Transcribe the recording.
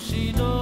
she knows.